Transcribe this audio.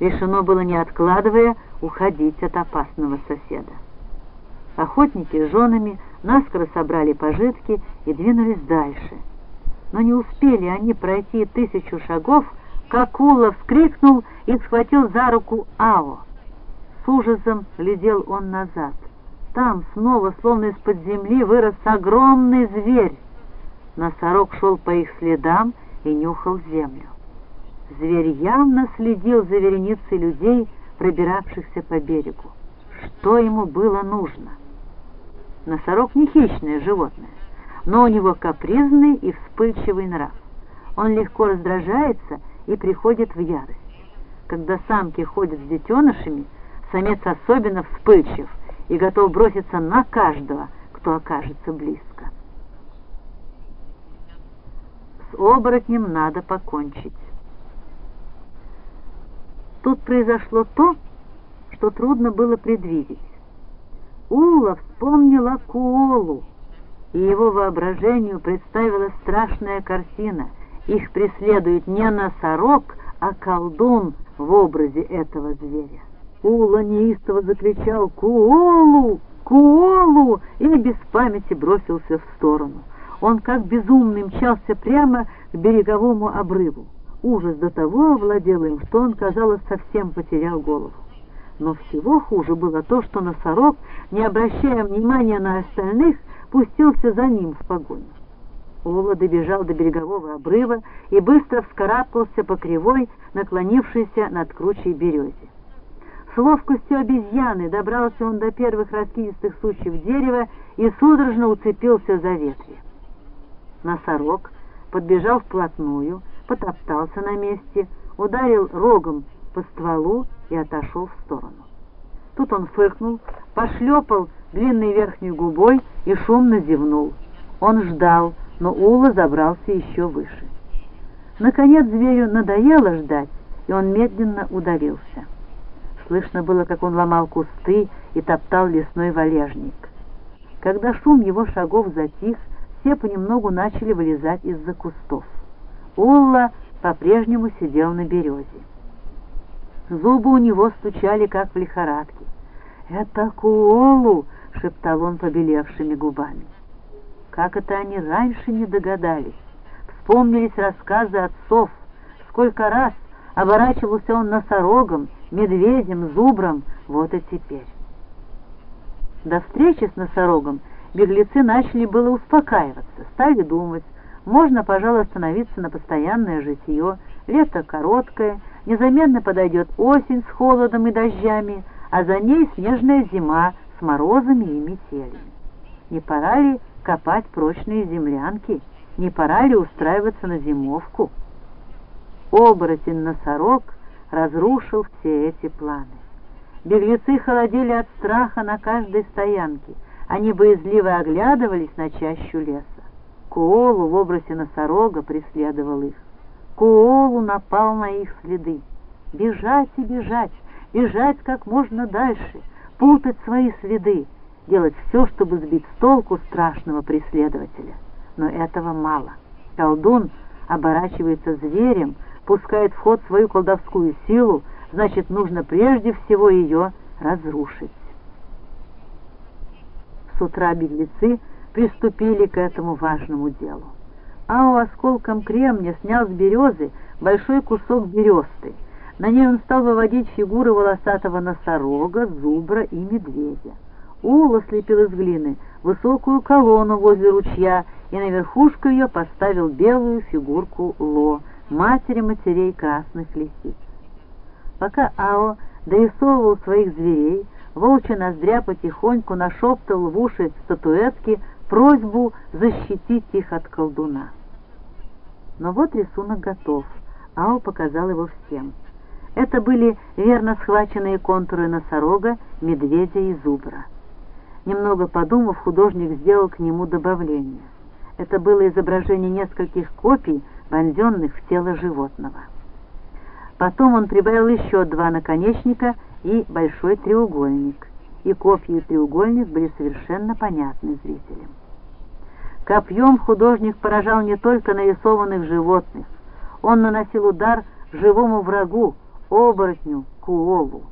Решено было, не откладывая, уходить от опасного соседа. Охотники с женами наскоро собрали пожитки и двинулись дальше. Но не успели они пройти тысячу шагов, как Ула вскрикнул и схватил за руку Ао. С ужасом глядел он назад. Там снова, словно из-под земли, вырос огромный зверь. Носорог шел по их следам и нюхал землю. Зверь явно следил за вереницей людей, пробиравшихся по берегу. Что ему было нужно? Носорог не хищное животное, но у него капризный и вспыльчивый нрав. Он легко раздражается и приходит в ярость. Когда самки ходят с детенышами, самец особенно вспыльчив и готов броситься на каждого, кто окажется близко. С оборотнем надо покончить. Тут произошло то, что трудно было предвидеть. Ула вспомнила Куолу, и его воображению представилась страшная картина. Их преследует не носорог, а колдун в образе этого зверя. Ула неистово закричал «Куолу! Куолу!» и без памяти бросился в сторону. Он как безумный мчался прямо к береговому обрыву. Ужас до того овладел им, что он, казалось, совсем потерял голову. Но всего хуже было то, что носорог, не обращая внимания на остальных, пустился за ним в погоню. Ола добежал до берегового обрыва и быстро вскарабкался по кривой, наклонившейся над кручей березе. С ловкостью обезьяны добрался он до первых раскидистых сучьев дерева и судорожно уцепился за ветви. Носорог подбежал вплотную, потоптался на месте, ударил рогом по стволу и отошел в сторону. Тут он фыркнул, пошлепал длинной верхней губой и шумно зевнул. Он ждал, но Ула забрался еще выше. Наконец зверю надоело ждать, и он медленно удалился. Слышно было, как он ломал кусты и топтал лесной валежник. Когда шум его шагов затих, все понемногу начали вылезать из-за кустов. Улла по-прежнему сидел на березе. Зубы у него стучали, как в лихорадке. «Это Куолу!» — шептал он побелевшими губами. Как это они раньше не догадались? Вспомнились рассказы отцов. Сколько раз оборачивался он носорогом, медведем, зубром, вот и теперь. До встречи с носорогом беглецы начали было успокаиваться, стали думать, можно, пожалуй, остановиться на постоянное житье. Лето короткое, незаметно подойдет осень с холодом и дождями, а за ней снежная зима с морозами и метелями. Не пора ли копать прочные землянки? Не пора ли устраиваться на зимовку? Оборотень-носорог разрушил все эти планы. Беглецы холодели от страха на каждой стоянке. Они боязливо оглядывались на чащу леса. Куолу в образе носорога преследовал их. Куолу напал на их следы. Бежать и бежать, бежать как можно дальше, путать свои следы, делать все, чтобы сбить с толку страшного преследователя. Но этого мало. Колдун оборачивается зверем, пускает в ход свою колдовскую силу, значит, нужно прежде всего ее разрушить. С утра беглецы приступили к этому важному делу. Ао осколком кремня снял с березы большой кусок бересты. На ней он стал выводить фигуры волосатого носорога, зубра и медведя. Ула слепил из глины высокую колонну возле ручья и на верхушку ее поставил белую фигурку Ло, матери матерей красных лисиц. Пока Ао дорисовывал своих зверей, волчья ноздря потихоньку нашептывал в уши статуэтки просьбу защитить их от колдуна. Но вот рисунок готов. Ао показал его всем. Это были верно схваченные контуры носорога, медведя и зубра. Немного подумав, художник сделал к нему добавление. Это было изображение нескольких копий, вонзенных в тело животного. Потом он прибавил еще два наконечника и большой треугольник, и копья и треугольник были совершенно понятны зрителям. Копьем художник поражал не только нарисованных животных, он наносил удар живому врагу, оборотню Куолу.